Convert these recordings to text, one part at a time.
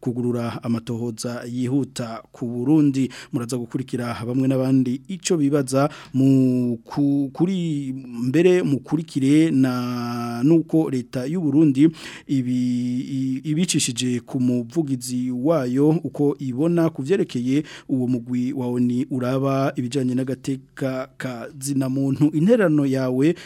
kugurura amatohoza yihuta ku burundi muraza gukurikira bamwe n'abandi icyo bibaza mu kuri mbere mukurikire na nuko leta leta y'u Burundi ibi ibicishije ku muvugizi wayo uko ibona kuvyerekeye uwo mugwi wa oni uraba ibijanye n'agateka ka zina muntu interano yawe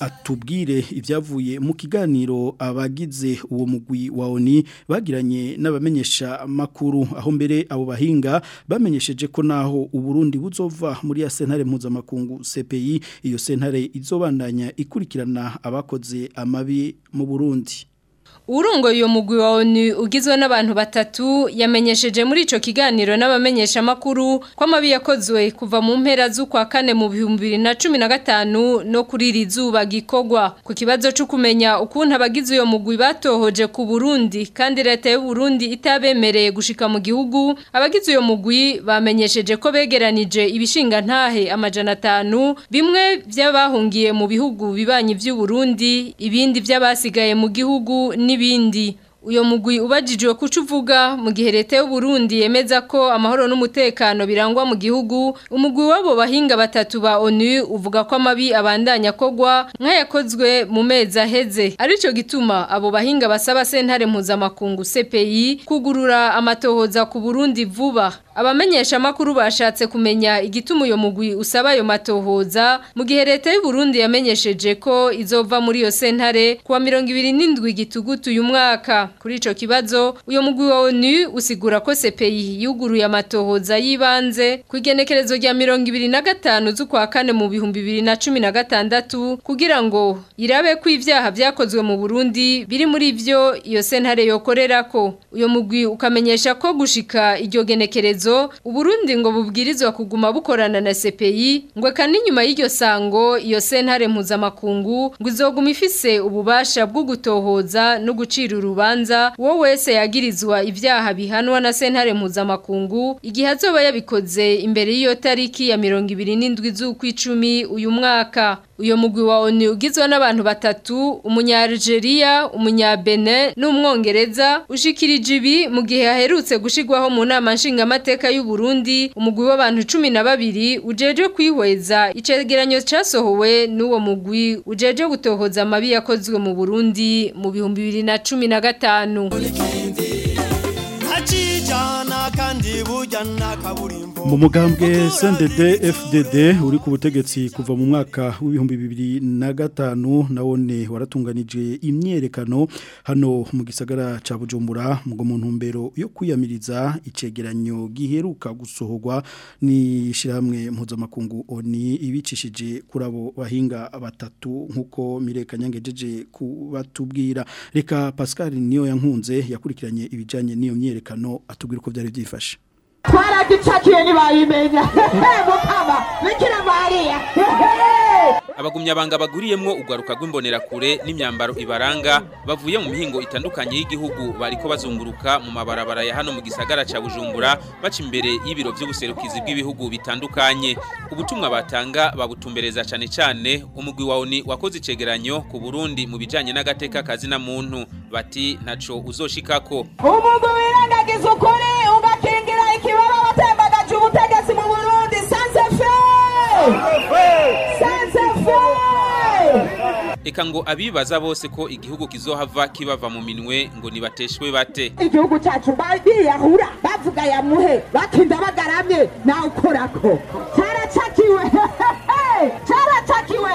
atubwire ibyavuye mu kiganiro abagize uwo mugwi wa oni bagiranye n'abamenyesha makuru aho mbere abo bahinga bamenyesheje ko naho uburundi buzova muri ya sentare mpuzamakungu CPI iyo sentare izobandanya ikurikirana abakoze amabi mu Burundi urongoye uwo mugwi wa ONU ugizwe n'abantu batatu yamenyesheje muri icyo kiganiro n’abamenyeshamakuru makuru ko amabi yakozwe kuva mu mpera z'ukwa kane mu bihumbi na cumi na gatanu no kuri iri zuba gikorwa ku kibazo cyo kumenya ukuntu abagize uyu mugwi batohoje ku Burundi kandi leta y'u Burundi itabemereye gushika mu gihugu abagize uyu mugwi bamenyesheje ko begeranije ibishinga ntahe amajana atanu bimwe by'abahungiye mu bihugu bibanyi by'u Burundi ibindi by'abasigaye mu gihugu ni n'ibindi uyu mugwi ubajije kuca uvuga mu gihe leta y'u Burundi yemeza ko amahoro n'umutekano birangwa mu gihugu umugwi w'abo bahinga batatu ba onu uvuga ko amabi abandanya akogwa nk'ayakozwe mu mezi aheze aricyo gituma abo bahinga basaba sentare mpuzamakungu CPI kugurura amatohoza ku Burundi vuba abamenyesha bashatse kumenya igituma uyo mugwi usaba ayo matohoza mu gihe leta y'u Burundi yamenyesheje ko izova muri iyo sentare kuwa mirongo ibiri n'indwi igitugutu uyu mwaka kuri ico kibazo uyo mugwi wa ONU usigura ko sepeyi yuguruye amatohoza yibanze ku igenekerezo rya mirongo ibiri na 25 z'ukwa kane mu bihumbi bibiri na na cumi gatandatu kugira ngo irabe ko ivyaha vyakozwe mu Burundi biri muri vyo iyo sentare yokorerako uyo mugwi ukamenyesha ko gushika iryo genekerezo ibibazo uburundi ngo bubwirizwa kuguma bukorana na CPI ngo kandi nyuma y'iryo sango iyo sentare mpuzamakungu ngo izoguma ifise ububasha bwo gutohoza no gucira urubanza uwo wese yagirizwa ibyaha bihanwa na sentare mpuzamakungu igihe azoba yabikoze imbere y'iyo tariki ya mirongo ibiri n'indwi z'ukwicumi uyu mwaka uyu mugwi wa ONU ugizwe n'abantu batatu umunya umunyabene n'umwongereza ushikirije ibi mu gihe haherutse gushigwaho mu nama nshingamateka y'u Burundi umugwi w'abantu cumi na babiri ujeje kwihweza icegeranyo casohowe n'uwo mugwi ujeje gutohoza amabi yakozwe mu Burundi mu bihumbi bibiri na na cumi gatanu mu mugambwe sendede fdd uri ku butegetsi kuva mu mwaka w'ibihumbi bibiri na gatanu nawone waratunganije imyerekano hano mu gisagara cya bujumbura ngo mu ntumbero yo kuyamiriza icegeranyo giheruka gusohorwa n'ishyirahamwe mpuzamakungu oni ibicishije kurabo abo bahinga batatu nk'uko mireka nyangejeje kubatubwira reka pascal niyo yankunze yakurikiranye ibijyanye n'iyo myerekano atubwira uko byari byifashe twaraducakiye ntibayimenya mukama bikira mariya abagumyabanga baguriyemwo urwaruka rw'imbonerakure n'imyambaro ibaranga bavuye mu mihingo itandukanye y'igihugu bariko bazunguruka mu mabarabara ya hano mu gisagara cya bujumbura baca imbere y'ibiro vy'ubuserukizi bw'ibihugu bitandukanye ubutumwa batanga babutumbereza cane cane umugwi wawe ni wakoze icegeranyo ku burundi mu bijyanye n'agateka kazina muntu bati ntaco uzoshikako umugwi wirengagiza ukuri reka ngo abibaza bose ko igihugu kizohava kibava mu minwe ngo nibateshwe bate igihugu cyacu biyahura bavuga ya muhe batinda bagaramye nakora ko cyaracakiwe cyaracakiwe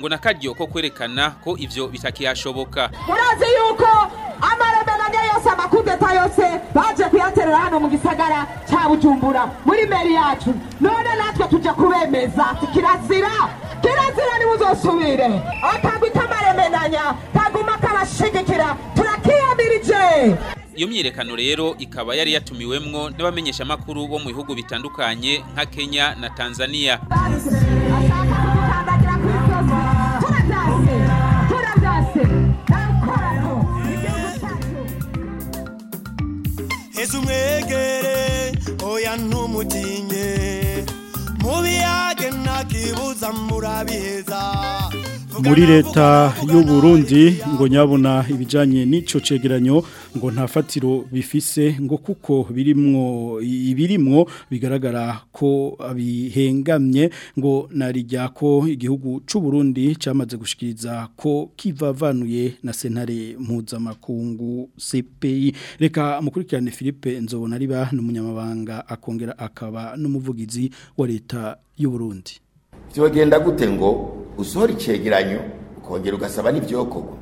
ngo na karyo ko kwerekana ko ibyo bitakiyashoboka murazi yuko amaremena yose amakudeta yose baje kuyaterera hano mu gisagara cya bujumbura muri meri yacu none natwe tujya kubemeza kirazira kirazira niba uzosubire akagwita amaremenanya kaguma karashigikira yatiyambirije iyo myiyerekano rero ikaba yari yatumiwemo n'abamenyeshamakuru bo mu bihugu bitandukanye nka kenya na tanzania heza umwegere oya ntumutinye mubiyage ntakibuza murabiheza muri leta y'u Burundi ngo nyabona ibijyanye n'icyo cegeranyo ngo nta fatiro bifise ngo kuko birimwo ibirimwo bigaragara ko bihengamye ngo narijya ko igihugu cy'u Burundi cyamaze gushikiriza ko kivavanuye na sentare mpuzamakungu CPI reka mukurikirane Philippe nzobona riba n'umunyamabanga akongera akaba n'umuvugizi wa leta y'u Burundi byogenda gute ngo usohora icyegeranyo ukongera ugasaba n'ibyokorwa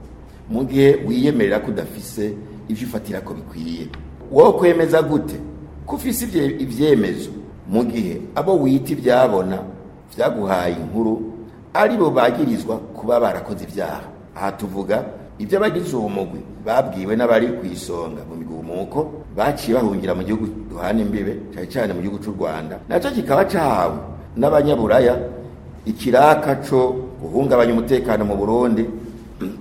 mu gihe wiyemerera ko udafise ibyo ufatira ko bikwiye wowe kwemeza gute ko ufise ibyemezo mu gihe abo wita ibyabona byaguhaye inkuru aribo bo bagirizwa kuba barakoze ibyaha aha tuvuga ibyo abagize uwo mugwi babwiwe n'abari ku isonga mu migumuko baciye bahungira mu gihugu duhana imbibe cyane cyane mu gihugu cy'u rwanda nacyo kikaba cyahawe n'abanyaburaya ikiraka cyo guhungabanya umutekano mu burundi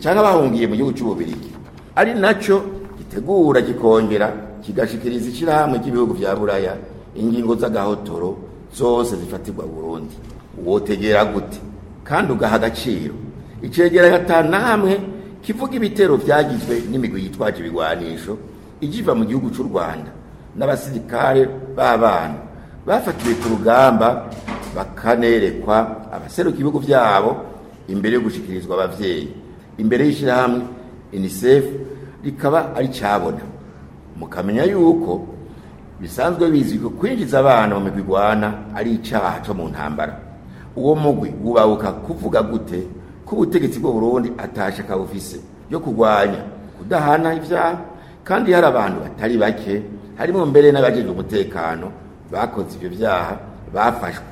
cyangwa bahungiye mu gihugu cy'ububirigi ari nacyo gitegura gikongera kigashikiriza ishyirahamwe ry'ibihugu bya buraya ingingo z'agahotoro zose zifatirwa burundi wotegera gute kandi ugaha agaciro icyegeranyo atanamwe kivuga ibitero byagizwe n'imigwi yitwaje ibigwanisho igiva mu gihugu cy'u rwanda n'abasirikare b'abana bafatiwe ku rugamba bakanerekwa abaseruka ibihugu byabo imbere yo gushikirizwa ababyeyi imbere y'ishyirahamwe unicef rikaba ari cyabona mukamenya yuko bisanzwe bizwi ko kwinjiza abana mu migwigwana ari icyaha cyo mu ntambara uwo mugwi wubabuka kuvuga gute ko ubutegetsi bwo Burundi atashaka bufise yo kurwanya kudahana ibyaha kandi hari abantu batari bake harimo mbere n'abajejwe umutekano bakoze ibyo byaha bafashwe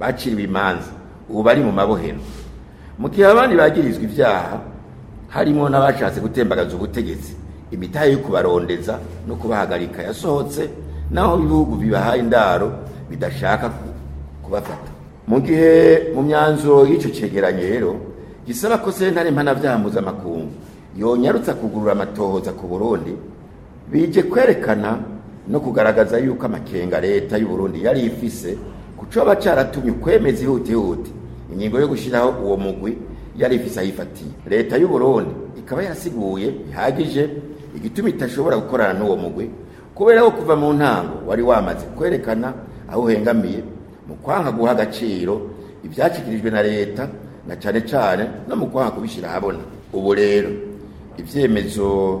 baciriwe imanza ubu bari mu mabohero mu gihe abandi bagirizwa ibyaha harimo n'abashatse gutembagaza ubutegetsi imitahe yo kubarondeza no kubahagarika yasohotse naho ibihugu bibahaye indaro bidashaka kubafata mu gihe mu myanzuro y'icyo cyegeranyo rero gisaba ko sentare mpanabyaha mpuzamakungu yonyarutsa kugurura amatohoza ku burundi bijye kwerekana no kugaragaza yuko amakenga leta y'uburundi yari ifise kucaba cyaratumye ukwemeza ihutihuti ingingo yo gushyiraho uwo mugwi yari ifise ayifatiye leta y'u Burundi ikaba yasiguye bihagije igituma itashobora gukorana n'uwo mugwi kubera ko kuva mu ntango wari wamaze kwerekana aho uhengamiye mu kwanga guha agaciro ibyashyikirijwe na leta na cyane cyane no mu kwanga kubishyira ahabona ubu rero ibyemezo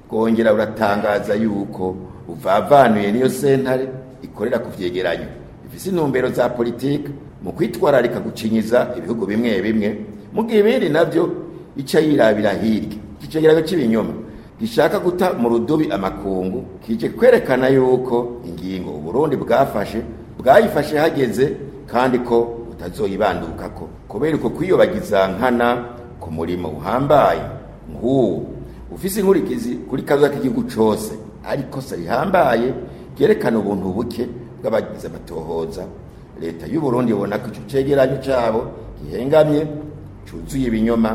kongera buratangaza yuko uvavanuye n'iyo sentare ikorera ku vyegeranyo bifise intumbero za politiki mu kwitwararika gucinyiza ibihugu bimwe bimwe mu gihe ibindi navyo ica yirabira hirya ico kigerago gishaka guta mu rudobi amakungu kije kwerekana yuko ingingo uburundi bwafashe bwayifashe hageze kandi ko utazoyibanduka ko kubera uko kwiyobagiza nkana ku murimo uhambaye nk'uwo ufise inkurikizi kuri kazoza k'igihugu cose ariko se rihambaye ryerekana ubuntu buke bw'abagize amatohoza leta y'uburundi ibona ko ico cegeranyo cabo gihengamye cuzuye ibinyoma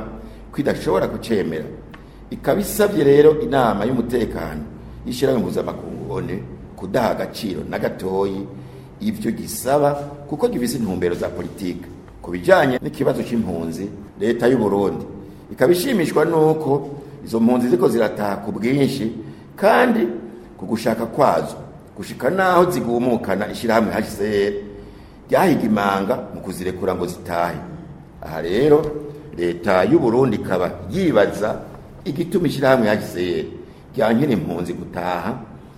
ko idashobora kucemera ikaba isabye rero inama y'umutekano y'ishyirahamwe mpuzamakungu kudaha agaciro na gatoyi ibyo gisaba kuko gibiza intumbero za politiki ku bijyanye n'ikibazo cy'impunzi leta y'u Burundi ikaba ishimishwa n'uko izo mpunzi ziko zirataha ku bwinshi kandi ku gushaka kwazo gushika n'aho zigumukana ishyirahamwe hcr ryahiga imanga mu kuzirekura ngo zitahe aha rero leta y'u Burundi ikaba yibaza igituma ishyirahamwe yaseye ryankira impunzi gutaha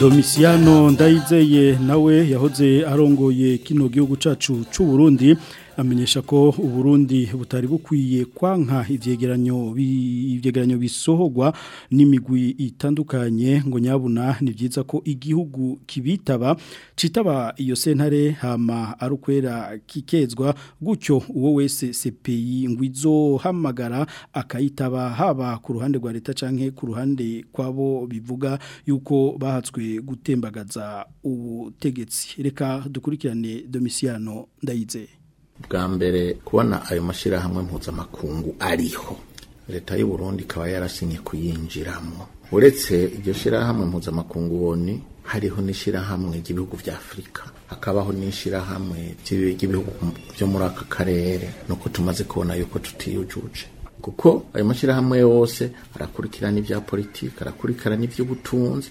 Domiciano ndayizeye nawe yahoze arongoye kino gihugu cacu cy'u Burundi amenyesha ko uburundi butari bukwiye kwanka ibyegeranyo bisohogwa n'imigwi itandukanye ngo nyabuna ni byiza ko igihugu kibitaba citaba iyo sentare hama arukwera kikezwa gutyo uwo wese sepeyi ngo izohamagara akayitaba haba ku ruhande rwa leta canke ku ruhande kwabo bivuga yuko bahatswe gutembagaza ubutegetsi reka dukurikirane domisiyano ndayizeye bwa mbere kubona ayo mashyirahamwe mpuzamakungu ariho leta y'u Burundi ikaba yarasinye kuyinjiramo uretse iryo shyirahamwe mpuzamakungu woni hariho n'ishyirahamwe ry'ibihugu bya afurika hakabaho n'ishyirahamwe ry'ibihugu byo muri aka karere ni uko tumaze kubona yuko tutiyujuje kuko ayo mashyirahamwe yose arakurikirana ibya politiki arakurikirana iby'ubutunzi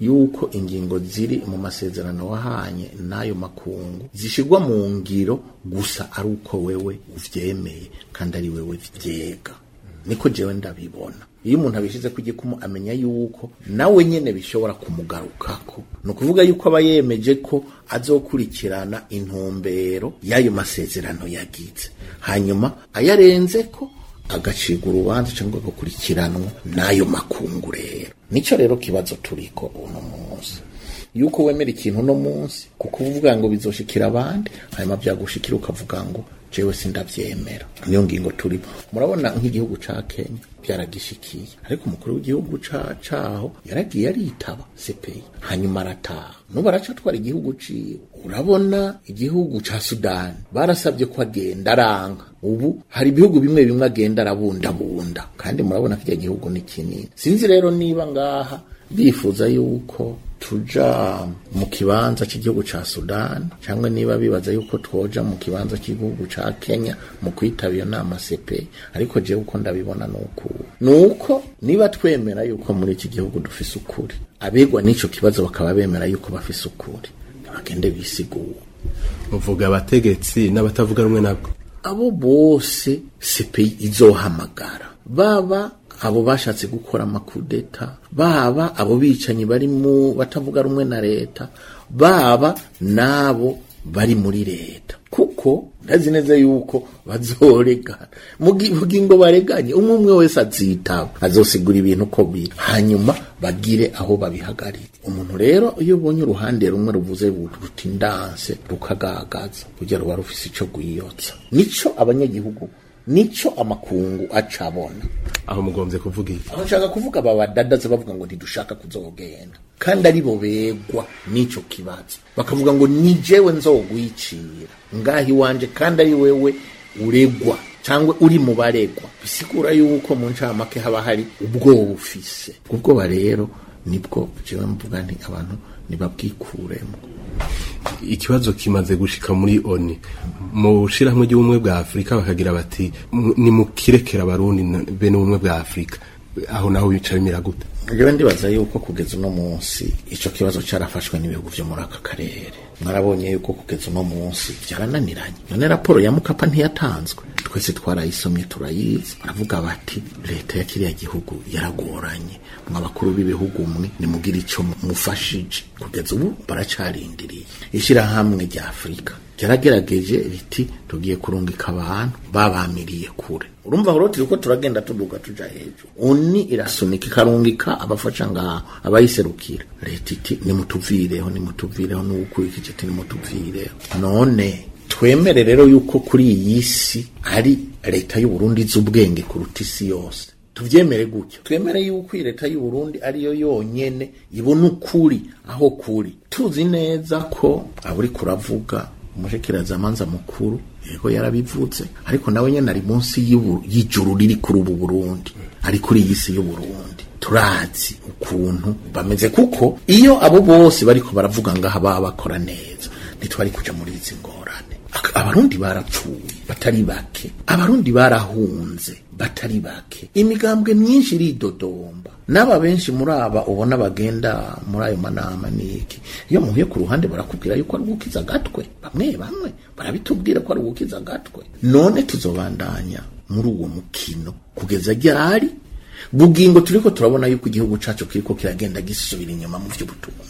yuko ingingo ziri mu masezerano wahanye n'ayo makungu zishyirwa mu ngiro gusa ari uko wewe uvyemeye kandi ari wewe vyega niko jewe ndabibona iyo umuntu abishyize ku gikumu amenya yuko nawe nyine bishobora kumugarukako ni ukuvuga yuko aba yemeje ko azokurikirana intumbero y'ayo masezerano yagize hanyuma ayarenze ko agacibwa urubanza cyangwa agakurikiranwa n'ayo makungu rero nicyo rero kibazo turiko uno munsi yuko wemera ikintu no munsi kuko uvuga ngo bizoshikira abandi hanyuma byagushikira ukavuga ngo jewe sindabyemera niyo ngingo turimo murabona nk'igihugu ca kenya byaragishikiye ariko umukuru w'igihugu caho yaragiye aritaba sepeyi hanyuma arataha nubu aracatwara igihugu ciwe urabona igihugu ca sudani barasabye ko agenda aranga ubu hari ibihugu bimwe bimwe agenda arabundabunda kandi murabona ko igihugu ni kinini sinzi rero niba ngaha bifuza yuko tuja mu kibanza cy'igihugu cya Sudan cyangwa niba bibaza yuko twoja mu kibanza cy'igihugu cya Kenya mu kwitaba iyo nama sepe ariko jewe uko ndabibona nuko nuko niba twemera yuko muri iki gihugu dufise ukuri abegwa n'ico kibazo bakaba bemera yuko bafise ukuri bagende bisiguwe uvuga abategetsi n'abatavuga rumwe nabwo abo bose sepe izohamagara baba abo bashatse gukora amakudeta baba abo bicanyi bari mu batavuga rumwe na leta baba n'abo bari muri leta kuko ndazi neza yuko bazoregana mugingo bugingo bareganye umwe umwe wese azitaba azosigura ibintu uko biri hanyuma bagire aho babihagarika umuntu rero iyo ubonye uruhande rumwe ruvuze rutindanse rukagagaza kugira ruba rufise ico gwiyotsa nico abanyagihugu nicyo amakungu acabona abona aho mugombye kuvuga iki aho nshaka kuvuga aba badadaza bavuga ngo ntidushaka kuzogenda kandi ari bo begwa n'icyo kibazo bakavuga ngo ni jewe nzogwicira ngaho iwanje kandi ari wewe uregwa cyangwa uri mu baregwa bisigura yuko mu ncamake haba hari ubwoba ufise ubwoba rero nibwo jewe mvuga nti abantu ntibabwikuremo ikibazo kimaze gushika muri oni mu shirahamwe ry'ubumwe bwa afurika bakagira bati ni mukirekera abarundi bene ubumwe bwa afurika aho naho bicara imira ndibaza yuko kugeza uno munsi icyo kibazo carafashwe n'ibihugu vyo muri aka karere Narabonye yuko kugeza uno munsi byarananiranye none raporo ya mukapa ntiyatanzwe twese twarayisomye turayizi baravuga bati leta ya kiriya gihugu yaragoranye mwa bakuru b'ibihugu mwe nimugire icyo mufashije kugeza ubu baracarindiriye ishyirahamwe rya afurika ryaragerageje riti tugiye kurungika abantu babamiriye kure urumva ngo turi turagenda tuduga tuja hejuru uni irasunika ikarungika abafasha ngaho abayiserukira leta iti nimutuvireho nimutuvireho n'ugukurikije iti nimutuvireho none twemere rero yuko kuri iyi si ari leta y'u z'ubwenge kuruta isi yose tubyemere gutyo twemere yuko iyi leta y'u Burundi ariyo yonyene ibona ukuri aho kuri tuzi neza ko aburi kuravuga umushyikirazamanza mukuru yego yarabivutse ariko nawe nyine ari munsi y'ijuru riri kuri ubu burundi ari kuri iyi si y'uburundi turazi ukuntu bameze kuko iyo abo bose bariko baravuga ngaha baba bakora neza ntitwari kuja muri izi ngorane abarundi barapfuye batari bake abarundi barahunze batari bake imigambwe myinshi iridodomba n'aba benshi muri aba ubona bagenda muri ayo manama ni iki iyo muhuye ku ruhande barakubwira yuko ari ugukiza gatwe bamwe bamwe barabitubwira ko ari ugukiza agatwe none tuzobandanya muri uwo mukino kugeza ryari bugingo turi turiko turabona yuko igihugu cacu kiriko kiragenda gisubira inyuma mu vy'ubutunzi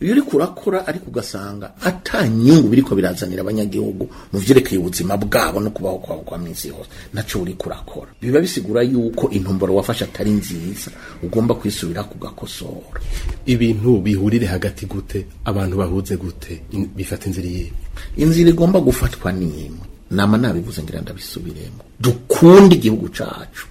iyo kurakora ari kugasanga atanyungu biriko birazanira abanyagihugu mu vyerekeye ubuzima bwabo no kubaho kwabo kwa minsi yose naco uri kurakora biba bisigura yuko intumbero wafashe atari nziza ugomba kwisubira kugakosora ibintu bihurire hagati gute abantu bahuze gute bifata inzira yihe inzira igomba gufatwa nimwe nama nabivuze ngira ndabisubiremo dukunde igihugu cyacu.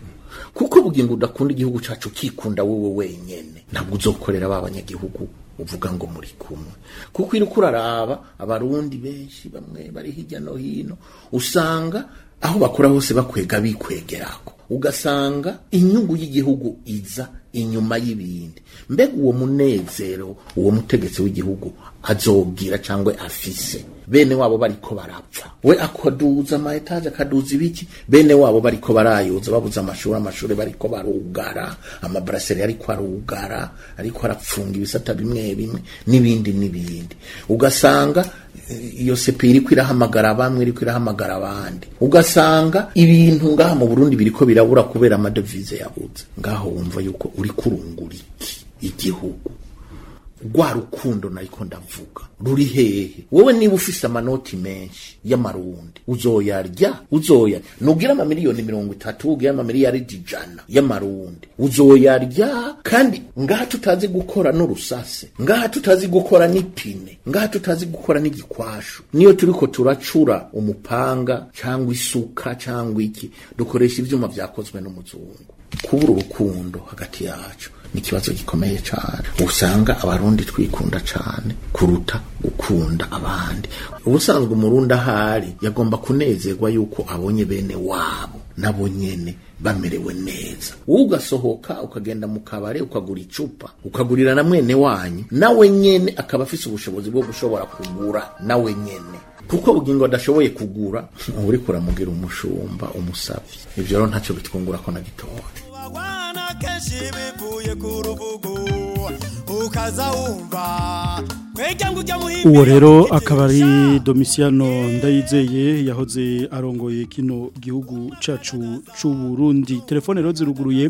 kuko bugingo udakunda igihugu cacu kikunda wowe wenyine, ntabwo uzokorera ba banyagihugu uvuga ngo muri kumwe kuko iri kuraraba abarundi benshi bamwe bari hirya no hino usanga aho bakora hose bakwega bikwegerako ugasanga inyungu y'igihugu iza inyuma y'ibindi mbega uwo munezero uwo mutegetsi w'igihugu azogira cyangwa afise bene wabo bariko barapfa we akaduza amayetaje akaduza ibiki bene wabo bariko barayuza babuze amashuri amashuri bariko barugara amabraseri ariko arugara ariko arapfunga ibisata bimwe bimwe n'ibindi n'ibindi ugasanga iyo eh, seperi iriko irahamagara bamwe iriko irahamagara abandi ugasanga ibintu ngaha mu Burundi biriko birabura kubera amadevize yabuze ngaho wumva yuko uri kurungura iki igihugu rwa rukundo nariko ndavuga ruri hehe wowe niba ufise amanoti menshi y'amarundi uzoyarya uzoya nugira amamiliyoni mirongo itatu ugira amamiliyaridi ijana y'amarundi uzoyarya kandi ngaha tutazi gukora n'urusase ngaha tutazi gukora n'ipine ngaha tutazi gukora n’igikwasho. niyo turiko turacura umupanga cyangwa isuka cyangwa iki dukoresha ibyuma byakozwe n'umuzungu kubura urukundo hagati yacu ni ikibazo gikomeye cyane usanga abarundi twikunda cyane kuruta gukunda abandi ubusanzwe umurundi ahari yagomba kunezerwa yuko abonye bene wabo nabo nyene bamerewe neza wowe ugasohoka ukagenda mu kabare ukagura icupa ukagurira na mwene wanyu nawe nyene akaba afise ubushobozi bwo gushobora kugura nawe nyene kuko bugingo adashoboye kugura uri kuramugira umushumba umusavye ivyo rero ntacyo bitwungura ko na gitoya abana kenshi bivuye ku rubugu ukaza uwo rero akaba ari domisiyano ndayizeye yahoze arongoye kino gihugu cacu cy'u Burundi telefone rero ziruguruye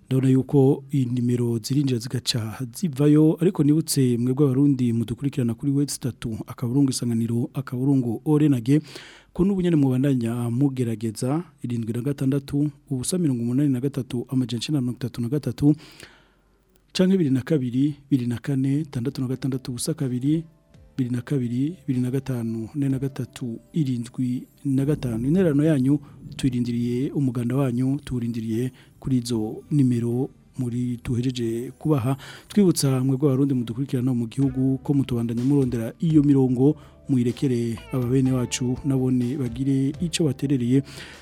ndabona yuko inimero zirinjira zigaca zivayo ariko nibutse mwebwe abarundi mudukurikirana kuri wese itatu akaburungu isanganiro akaburungu orenage ko n'ubunyene mu bandanya mugerageza irindwi na gatandatu ubusa mirongo umunani na gatatu amajana na gatatu canke bibiri na kabiri bibiri na kane tandatu na gatandatu ubusa kabiri bibiri na kabiri bibiri na gatanu ne na gatatu irindwi na gatanu intererano yanyu tuyirindiriye umuganda wanyu turindiriye kuri izo nimero muri tuhejeje kubaha twibutsa mwebwe abarundi mudukurikirana mu gihugu ko mutubandanye murondera iyo mirongo muyirekere ababene wacu nabone bagire icyo baterereye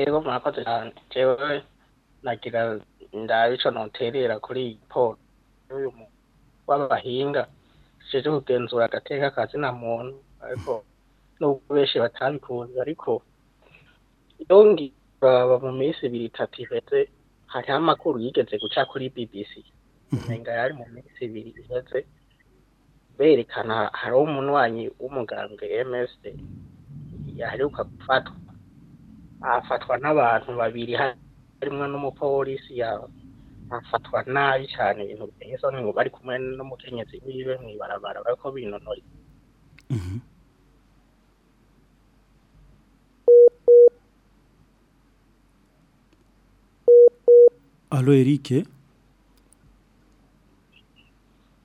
ego murakoze jewe nagira ndabe ico noterera kuri paul raporo y'uyu w'abahinga jeje kugenzura agateka ka na muntu ariko nubwo benshi batabikunze ariko yongi baba mu minsi ibiri itatu iheze hariho amakuru yigeze guca kuri bbc umenga yari mu minsi ibiri iheze berekana hariho umunywanyi w'umuganga msd yaheruka gufatwa afatwa n'abantu babiri harimo n'umupolisi afatwa nabi cyane ibintu biteye isoni ngo bari kumwe n'umukenyezi wiwe mu ibarabara bari ko binonora mhm. alo erike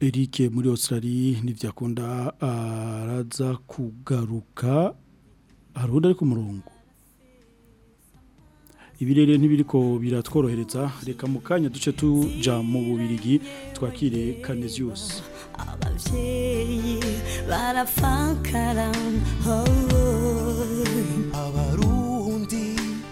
Eric muri Australia nivyo akunda araza kugaruka harundi ari ku murongo ibirere ntibiriko biratworohereza reka mu kanya duce tuja mu bubirigi twakire Canesius abavyeyi barafakara abarundi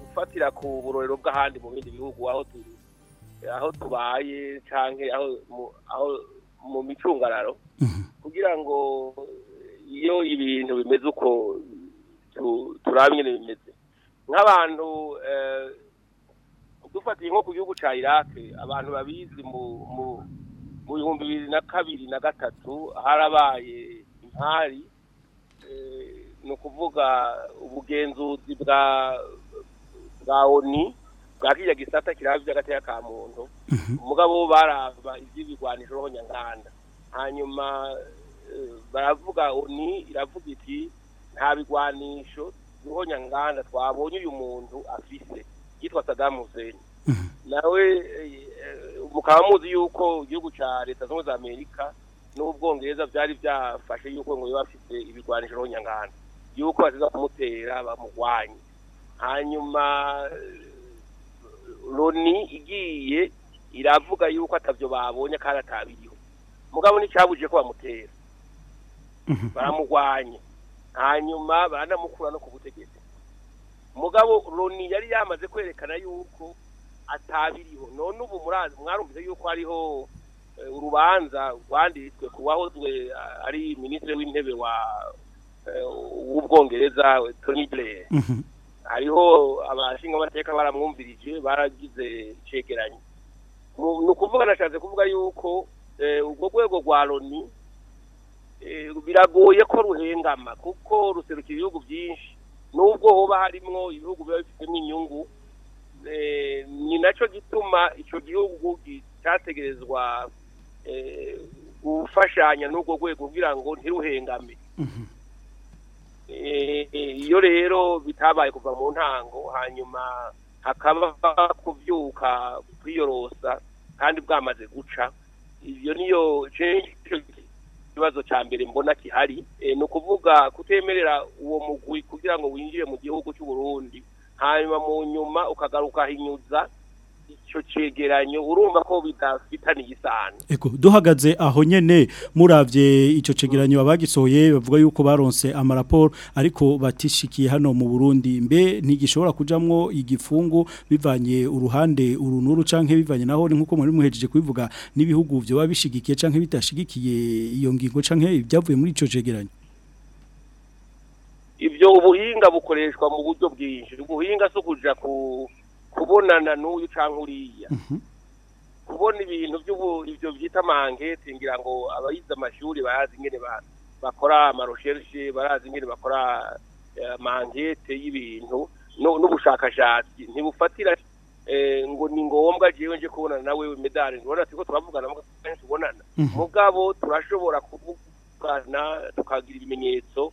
gufatira ku burorero bw'ahandi mu bindi bihugu aho aho tubaye cyangwa aho mu micungararo mhm. kugira ngo iyo ibintu bimeze uko turabye bimeze nk'abantu eh, dufatiye nko ku gihugu cya iraq abantu babizi mu bihumbi bibiri na kabiri na gatatu harabaye intari eh, ni ukuvuga ubugenzuzi bwa bwa oni bwakiriya gisata kiraba iby'agateka ka muntu mhm. umugabo baraba iby'ibigwanisho n'abanyanganda hanyuma eh, baravuga oni iravuga iti nta bigwanisho n'abanyanganda twabonye uyu muntu afise yitwa sadamu hussein Mm-hmm. nawe mukaba eh, muzi yuko igihugu cya leta zunze za amerika n'ubwongereza byari byafashe yuko ngo biba bafite ibigwanisho n'ubunyangana yuko baziza kumutera bamugwanye hanyuma eh, loni igiye iravuga yuko atabyo babonye kandi atabiriho mugabo nticyabuje ko bamutera mm-hmm. baramugwanye hanyuma baranamukura no ku butegetsi mugabo loni yari yamaze kwerekana yuko atabiriho none ubu mwarumvise yuko ariho eh, urubanza rwanditswe ku eh, ari minisitiri w'intebe wa eh, w'ubwongereza tony blair mhm. hariho abashinga amateka baramwumvirije baragize icegeranyo ni ukuvuga nashatse kuvuga yuko urwo rwego rwa loni biragoye ko ruhengama kuko ruserukira ibihugu byinshi nubwo hoba harimo ibihugu biba bifitemo inyungu Eh, ni nacyo gituma icyo gihugu cyategerezwa eh, gufashanya n'urwo rwego kugira ngo ntiruhengame mm-hmm. eh, iyo rero bitabaye kuva mu ntango hanyuma hakaba kubyuka kwiyorosa kandi bwamaze guca ibyo niyo kibazo cya mbere mbona kihari ni ukuvuga kutemerera uwo mugwi kugira ngo winjire mu gihugu cy'uburundi hanyuma mu nyuma ukagaruka hinyuza icyo cyegeranyo urumva ko bidafitaniye isano duhagaze aho nyine murabye icyo cyegeranyo abagisohoye bavuga yuko baronse amaraporo ariko batishikiye hano mu burundi mbe ntigishobora kujyamo igifungo bivanye uruhande uru n'uru bivanye naho ni nk'uko muri muhejeje kubivuga n'ibihugu byo babishigikiye cyangwa bitashigikiye iyo ngingo cyangwa ibyavuye muri icyo cyegeranyo ibyo ubuhinga bukoreshwa mu buryo bwinshi ubuhinga si ku kubonana n'uyu cyangwa kubona ibintu byubu ibyo byita amanketi ngira ngo abayize amashuri bazi ingene bakora amarosherishe barazi ingene bakora mangete y'ibintu n'ubushakashatsi ntibufatira ngo ni ngombwa jewe nje kubonana nawe medali urabona turiko turavugana mu kenshi ubonana mugabo turashobora kuvugana tukagira ibimenyetso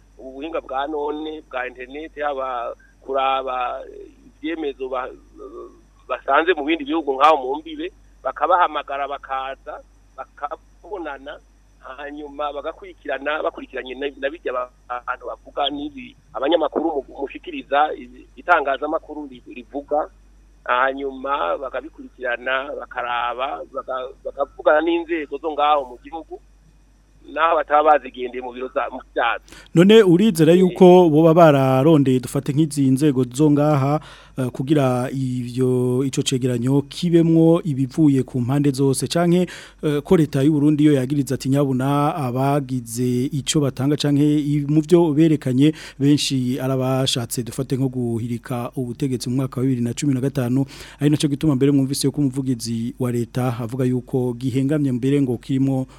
ubuhinga bwa none bwa interineti haba kuraba ibyemezo basanze mu bindi bihugu nk'aho mu mbibe bakabahamagara bakaza bakabonana hanyuma bagakurikirana bakurikiranye na bijya abantu bavuga n'ibi abanyamakuru mushikiriza itangazamakuru rivuga hanyuma bakabikurikirana bakaraba bakavugana n'inzego zo ngaho mu gihugu naho bataba mu biro byatsi none urizera yuko boba bararonde dufate nk'izi nzego zo ngaha eh, kugira ibyo icyo cegeranyo kibemwo ibivuye ku mpande zose canke eh, ko leta y'u Burundi yo yagiriza ati nyabuna abagize ico batanga canke mu byo berekanye benshi arabashatse dufate nko guhirika ubutegetsi mu mwaka wa 2015 ari naco gituma mbere mwumvise ko umuvugizi wa leta avuga yuko gihengamye mbere ngo kirimo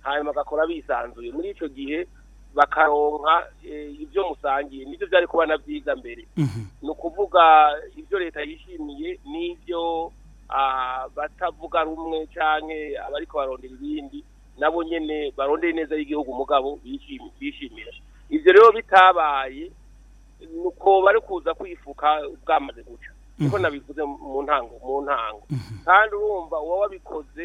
hanyuma bagakora bisanzuye muri icyo gihe bakaronka e, ibyo musangiye nibyo byari kuba na byiza mbere mhm. ni ukuvuga ibyo leta yishimiye n'ibyo Ah, batavuga rumwe cyane abariko barondera ibindi nabo nyene barondeye neza y'igihugu umugabo bishimira ivyo rero bitabaye nuko bari kuza kwifuka bwamaze guca niko mhm. nabivuze mu ntango mu ntango mhm. kandi urumva uba wabikoze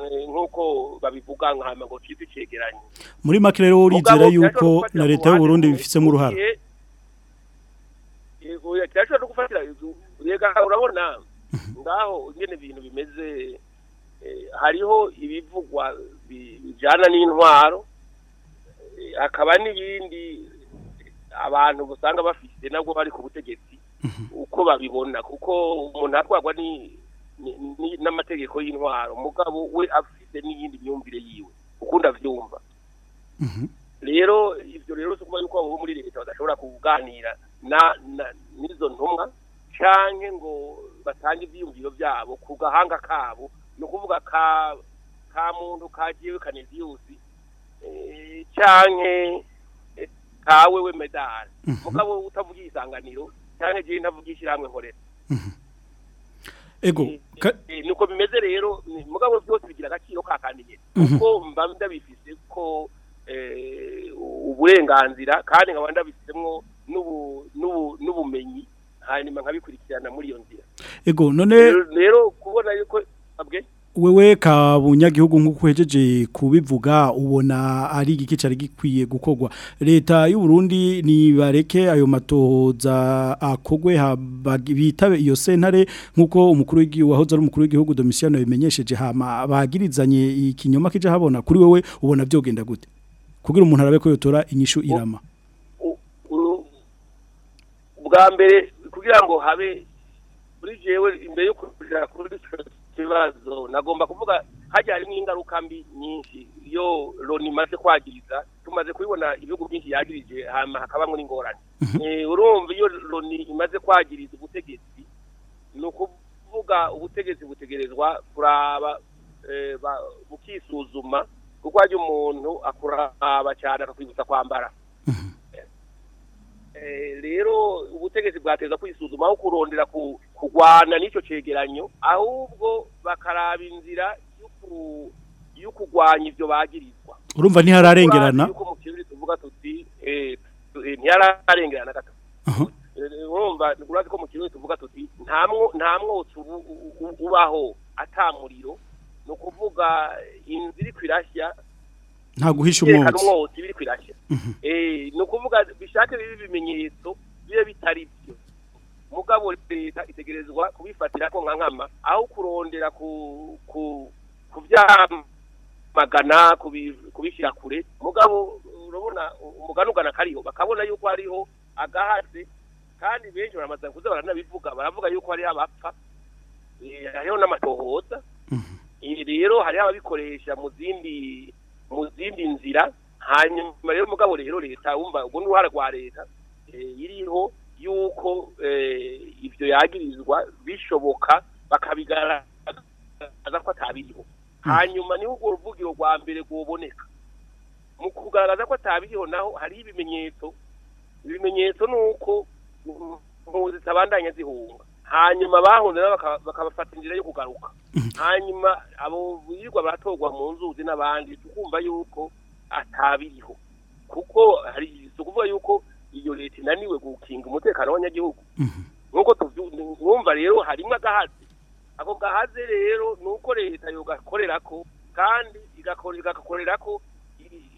eh, nk'uko babivuga nka ngo kipe icyegeranyo muri make rero urizera yuko na leta y'u Burundi bifitemo uruhare eh, eh, kirashobora no gufatira urabona mhm. ngaho ingene ibintu bimeze hariho ibivugwa bijyana n'intwaro eh, akaba n'ibindi abantu usanga bafite nabo bari ku butegetsi mhm. uko babibona kuko umuntu ni n'amategeko y'intwaro umugabo we afite n'iyindi myumvire yiwe ukunda vyumva mhm. rero ibyo rero si ukuvuga yuko muri leta badashobora kuganira n'izo ntumwa cyangwa ngo batange ibyiyumviro byabo ku gahanga kabo ni ukuvuga ka ka muntu kagiye kaneziyusi canke kawe we medali mugabo utavugira isanganiro canke je ntavugisha iramwe nkorera ego nuko bimeze rero mugabo byose bigira agaciro kakandinye mhm. kuko mba ndabifise ko eh, uburenganzira kandi nkaba ndabifisemwo n'ubumenyi hanyuma nkabikurikirana muri iyo nzira ego none rero kubona yuko abwe wewe kabunyagihugu nk'uko uhejeje kubivuga ubona ari igiki cyari gikwiye gukogwa leta y'u Burundi nibareke ayo matoza akogwe bitabe iyo sentare nk'uko umukuru w'igihugu wahoze ari umukuru w'igihugu Domitiano bimenyesheje hama bagirizanye ikinyoma kije habona kuri wewe ubona byogenda gute kugira umuntu arabe ko yotora inyishu irama ubwa mbere kugira ngo habe muri jewe imbere yo kugira kuri kibazo nagomba kuvuga hajya harimo ingaruka mbi nyinshi iyo loni imaze kwagiriza tumaze kubibona ibihugu byinshi yagirije hama hakabamo n'ingorane mhm. eh, urumva iyo loni imaze kwagiriza ubutegetsi ni ukuvuga ubutegetsi butegerezwa kuraba eh, bukisuzuma kuko hajya umuntu akuraba cyane akakwibutsa kwambara mhm. Eh, rero ubutegetsi bwateza kwisuzumaho kurondera kurwana n'icyo cyegeranyo ahubwo bakaraba inzira yo kurwanya ibyo bagirizwa urumva ntihararengerana eh, eh, ntihararengerana gato urumva urazi ko mu kirundi tuvuga tuti nta mwotsi ubaho atamuriro ni ukuvuga inzu iri ku nta guhisha umwotsi umwotsi biri kwirashya mhm. eh, bishake bibi ibimenyetso bibe bitari byo mugabo leta itegerezwa kubifatira ko nka aho kurondera ku byamagana kubishyira kure mugabo urabona umugani kariho bakabona yuko ariho agahase kandi benshi baramaze kuza baranabivuga baravuga yuko ari abapfa eh, hariho n'amatohoza mhm. eh, rero hari ababikoresha mu zindi mu zindi nzira hanyuma rero mugabo rero leta wumva ubwo ni uruhara rwa leta eh, iriho yuko eh, ibyo yagirizwa bishoboka bakabigaragaza ko atabiriho hmm. hanyuma niho urwo ruvugiro rwa mbere rwoboneka mu kugaragaza ko atabiriho naho hariho ibimenyetso ibimenyetso ni uko impunzi zitabandanya zihunga hanyuma bahunze bakabafata inzira yo kugaruka mhm. hanyuma abo birirwa baratorwa mu nzuzi n'abandi tukumva yuko atabiriho kuko hari ukuvuga yuko iyo leta inaniwe gukinga umutekano w'abanyagihugu mhm. nk'uko twumva rero harimo agahazi ako gahaze rero ni uko leta yogakorera ko kandi igakorera ko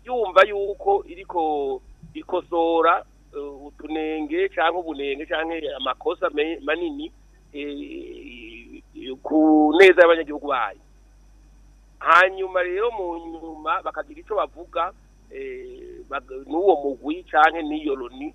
yumva yuko iriko ikosora utunenge cyangwa ubunenge cyangwa amakosa manini e, e, ku neza y'abanyagihugu bayo hanyuma rero mu nyuma bakagira icyo bavuga e, n'uwo mugwi cyangwa n'iyo loni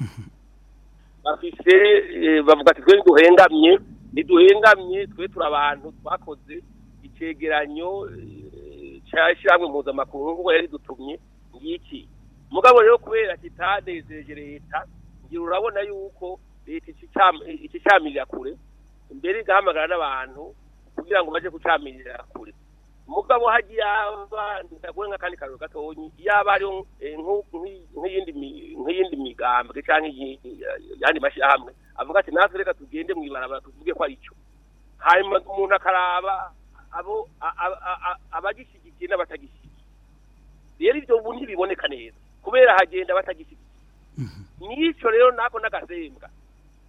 mhm. bafite eh, bavuga ati twe duhengamye ntiduhengamye twe turi abantu twakoze icyegeranyo eh, cyashyiranywe mpuzamakungu yari dutumye ngiki mugabo rero kubera kitanezereje leta ngira urabona yuko iki kure mbere igahamagara n'abantu kugira ngo bajye kucamirira kure mugabo hagiye aba ndagure nk'akandi kantu gatonyi yaba ari nk'iyindi migambwe cyangwa iyandi mashyirahamwe avuga ati natwe reka tugende mu ibarabara tuvuge ko ari cyo hanyuma umuntu akaraba abo abagishyigikiye n'abatagishyigikiye rero ibyo ubu ntibiboneka neza kubera hagenda batagishyigikiye mhm. n'icyo rero nako n'agasembwa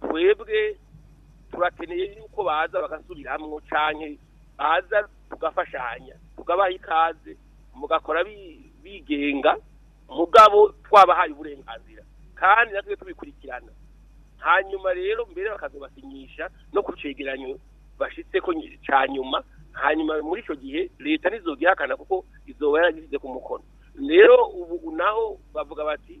twebwe turakeneye yuko baza bagasubiramwo canke baza tugafashanya tukabaha ikaze mugakora bigenga mugabo twabahaye uburenganzira kandi natwe tubikurikirana hanyuma rero mbere bakazobasinyisha no kucegeranyo cegeranyo bashitseko ca nyuma hanyuma muri ico gihe leta ntizogihakana kuko izoba yaragisize ku mukono rero ubu naho bavuga bati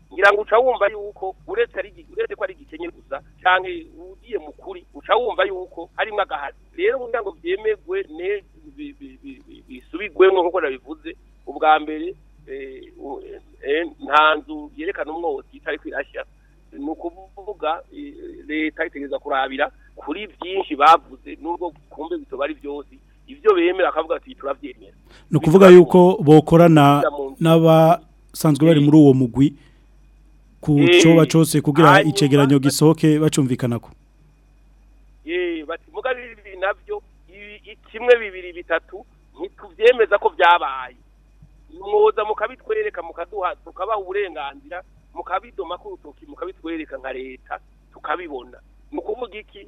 ngira uca wumva yuko uretse ari uretse ko ari igikenye gusa cyane ugiye mu kuri uca wumva yuko harimo agahari rero kugira ngo byemegwe ne bisubigwemo nk'uko nabivuze ubwa mbere eh, eh, nta nzu yerekana umwotsi itari kwirashyira ni ukuvuga eh, leta itegereza kurabira kuri byinshi bavuze n'ubwo kumbe bitoba ari byose ibyo bemera akavuga ati turabyemera ni ukuvuga yuko bokorana n'abasanzwe bari muri uwo mugwi ku cyoba cyose kugira icegeranyo gisohoke bacumvikana ko yeee muga bibiri nabyo kimwe bibiri bitatu ntitubyemeza ko byabaye mwoza mukabitwereka mukaduha tukaba uburenganzira mukabidoma k'urutoki mukabitwereka nka leta tukabibona ni ukuvuga iki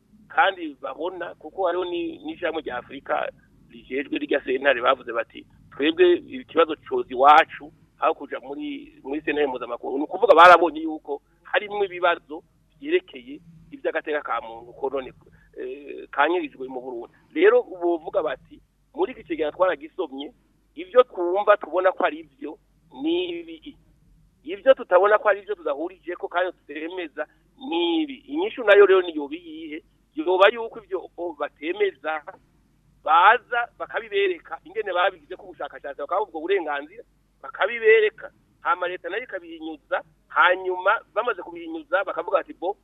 kandi babona kuko hariho n'ijambo rya afurika rigejwe rya sentare bavuze bati twebwe ikibazo cyoza iwacu aho kujya muri muri sentare mpuzamahanga ni ukuvuga barabonye yuko harimo ibibazo yerekeye iby'agateka ka muntu ko none eh, mu Burundi rero ubuvuga bati muri iki kiganiro twaragisomye ibyo twumva tubona ko ari byo ni ibi ibyo tutabona ko ari byo tudahurije ko kandi tutemeza ni ibi inyishu nayo rero niyo biyihe yoba yuko ibyo batemeza baza bakabibereka ingene babigize ko ubushakashatsi bakavuga uburenganzira bakabibereka hama leta nayo ikabihinyuza hanyuma bamaze kubihinyuza bakavuga ati bo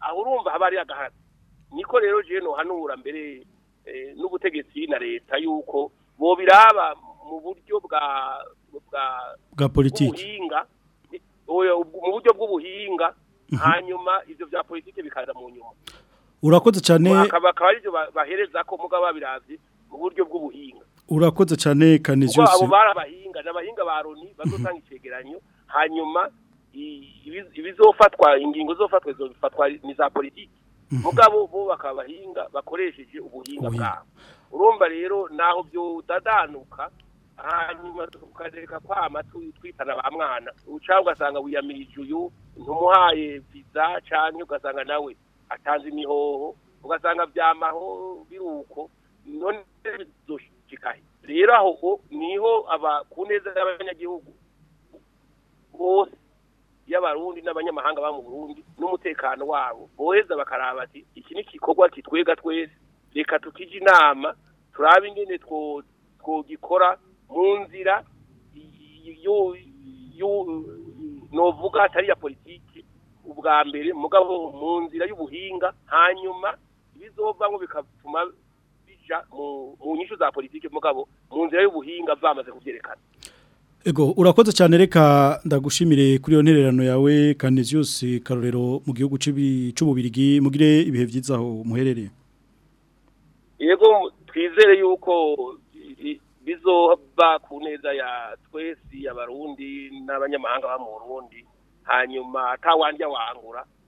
aho urumva haba hari niko rero je hanura mbere eh, n'ubutegetsi na leta yuko biraba mu buryo bwa bwa bwa politiki mu buryo bw'ubuhinga mhm. hanyuma ibyo bya politiki bikaza mu nyuma urakoze cyane bakaba aribyo bahereza ko mugabo babiravye mu buryo bw'ubuhinga urakoze cyane kaniziyose abo barabahinga n'abahinga ba Roni bazotanga mhm. icegeranyo hanyuma ibizofatwa ingingo zofatwa zifatwa ni za politiki mhm. mugabo bo bakabahinga bakoresheje ubuhinga bwabo urumba rero naho byodadanuka hanyuma tukareka kwama twitana ba mwana ucaho ugasanga wiyamirije uyu ntumuhaye viza cyane ugasanga nawe atanze imihoho ugasanga byamaho biruko none bizoshikaye rero aho niho aba ku neza y'abanyagihugu bose y'abarundi n'abanyamahanga ba mu Burundi n'umutekano wabo boheza bakaraba ati iki ni igikorwa kitwega twese reka tukije inama turaba ingene twogikora mu nzira novuga atari ya politiki ubwa mbere mugabo mu nzira y'ubuhinga hanyuma ibizovamo bigatuma bija mu nyinshi za politiki mugabo mu nzira y'ubuhinga bamaze kuvyerekana Ego urakoze cyane reka ndagushimire kuri iyo ntererano yawe Canesius Karorero mu gihugu cy'ububirigi mugire ibihe byiza muherere muherereye twizere yuko bizo ku ya twese abarundi n'abanyamahanga ba mu Burundi hanyuma atawandya wangura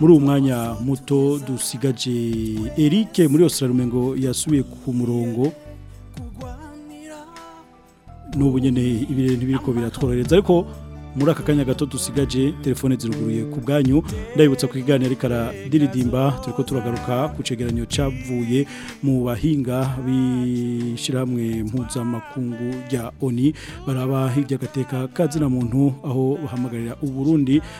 muri uwo mwanya muto dusigaje eric muri rumengo yasubiye ku murongo n'ubu nyine ibirere ntibiri ko biratworohereza ariko muri aka kanya gato dusigaje telefone ziruguruye ku bwanyu ndabibutsa ko ikiganiro ariko aradiridimba turi ko turagaruka ku cegeranyo cyavuye mu bahinga b'ishyirahamwe mpuzamakungu rya oni baraba hirya agateka kazina muntu aho bahamagarira uburundi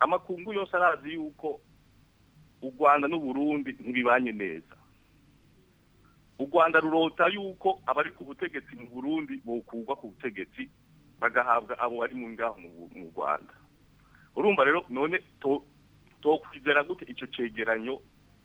amakungu yose arazi yuko u rwanda n'uburundi ntibibanye neza u rwanda rurota yuko abari ku butegetsi mu burundi bokurwa ku butegetsi bagahabwa abo bari mu ngaho mu rwanda urumva rero none twakwizera gute icyo cyegeranyo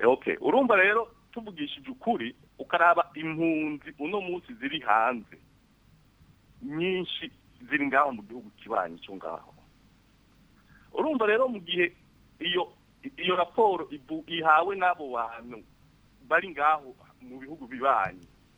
Eh, okay urumva rero tuvugishije ukuri ukaraba impunzi uno munsi ziri hanze nyinshi ziri ngaho mu gihugu kibanye cyo ngaho urumva rero mu gihe iyo iyo raporo ihawe n'abo bantu bari ngaho mu bihugu bibanyi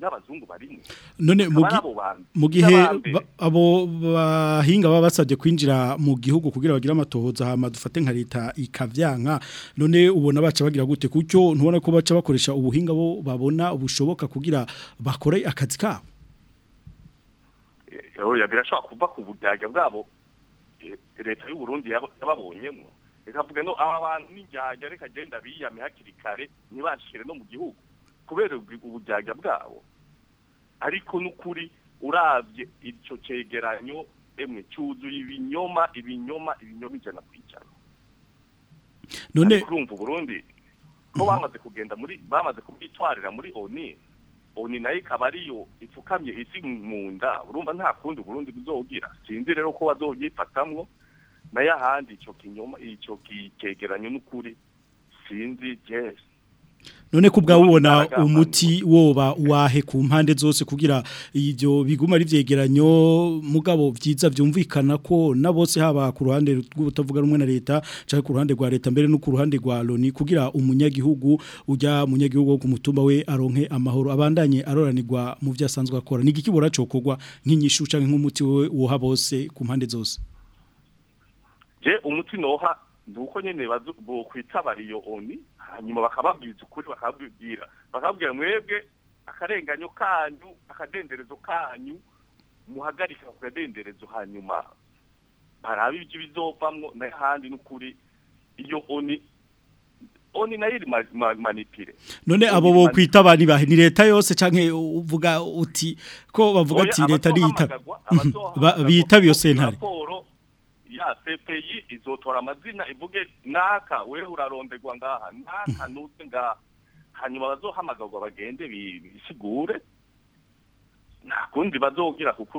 n'abazungu barimo none mu gihe abo bahinga baba basabye kwinjira mu gihugu kugira bagire amatohoza hama dufate nka leta ikavyanka none ubona baca bagira gute kucyo ntubona ko baca bakoresha ubuhinga bo babona bushoboka kugira bakore akazi kabo irahurira birashobora kuva ku budage bwabo e, leta y'u Burundi yababonyemo reka no aba bantu n'injyajya reka genda biyame hakiri kare ntibashire no mu gihugu kubera ubujyajya bwabo ariko n'ukuri urabye icyo cyegeranyo emwe cyuzuye ibinyoma ibinyoma ibinyoma ijana ku ijana none urumva uburundi ko mhm. bamaze kugenda muri bamaze kubitwarira muri oni oni nayo ikaba ariyo ipfukamye isi mu nda urumva nta kundi burundi buzogira sinzi rero ko bazobyifatamwo nayo ahandi icyo kinyoma icyo kegeranyo n'ukuri sinzi jesi none ko ubwawe ubona umuti woba wahe ku mpande zose kugira ibyo biguma ari mugabo byiza byumvikana ko na bose haba ku ruhande rw'ubutavuga rumwe na leta cyangwa ku ruhande rwa leta mbere no ku ruhande rwa loni kugira umunyagihugu ujya munyagihugu wo ku we aronke amahoro abandanye aroranirwa mu byasanzwe akora ni kibura cokogwa nk'inyishu cyangwa nk'umuti we woha bose ku mpande zose umuti noha ni uko nyine bakwita hanyuma bakababwiza ukuri bakababwira bakababwira mwebwe akarenganyo kanyu akadenderezo kanyu muhagarika ku kadenderezo hanyuma barabe ibyo bizovamwo n'ahandi n'ukuri iyo oni oni nayo iri manipire none abo bo kwita abantu ni leta yose cyangwa uvuga uti ko bavuga ati leta niyita bitabiye sentare ya cpi izotora amazina ivuge naka weho urarondegwa ngaha naka hmm. nuze ngaha hanyuma bazohamagarwa bagende bisigure nta kundi bazogira kuko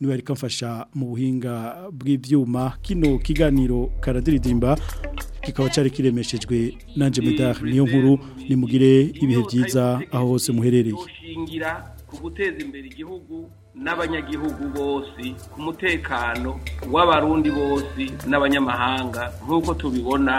ni ari kamfasha mu buhinga bw'ivyuma kino kiganiro karadiridimba kikaba cyari kiremeshejwe nanje medar niyo nkuru nimugire ibihe byiza aho hose muherereye guteza imbere igihugu n'abanyagihugu bose ku mutekano w'abarundi bose n'abanyamahanga nk'uko tubibona